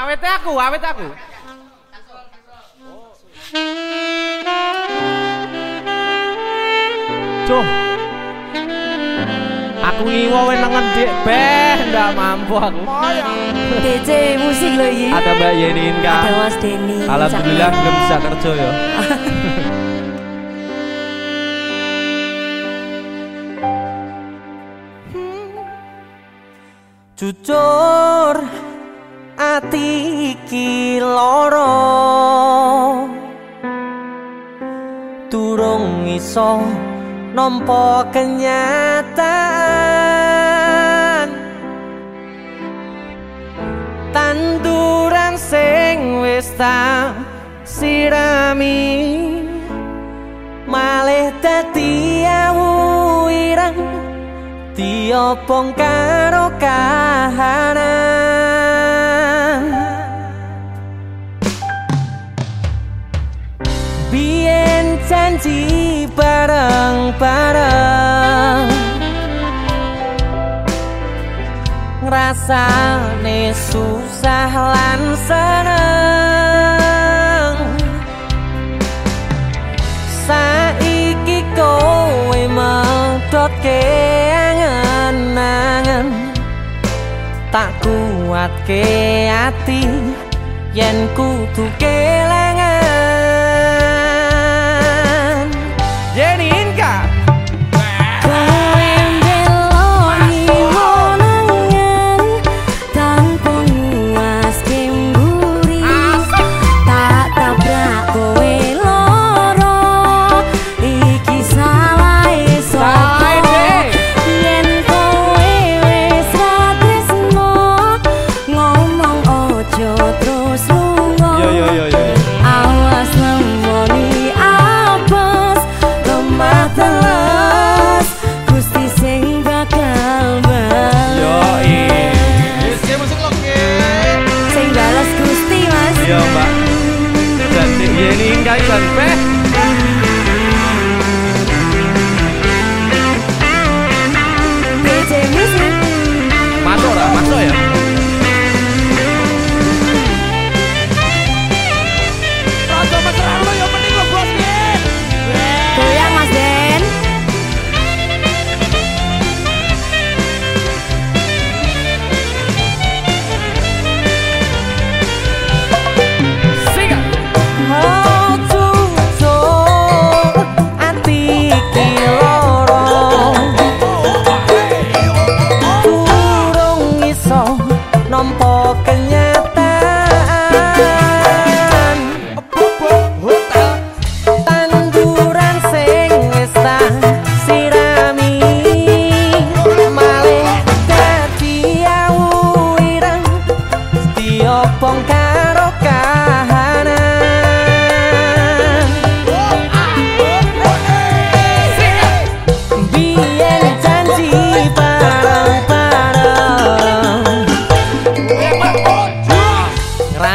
Awet aku, awet aku. Cuh. Aku ngiwo nengen dik beh ndak mampu aku. DC musik loh ini. Ada Mbak Yeni Inka. Ada Mas Denny. Alhamdulillah belum bisa kerja ya. Jujur ati iki lara. Durung iso nampa kenyataan Tanduran sing wis tak sirami Malih diobong karo kahanan. Bien janji bareng-bareng Ngrasane susah lan seneng. Saiki kowe medhotke Tak kuatke ati yen kudu kelangan telas Gusti sing bakal mas. Ini kaitan peh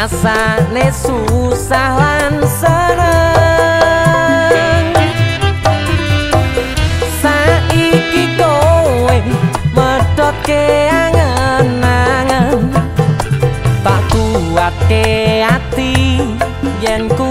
rasane susah lan sarang saiki kowe medhot keangan-angan. Tak kuat ati yen ku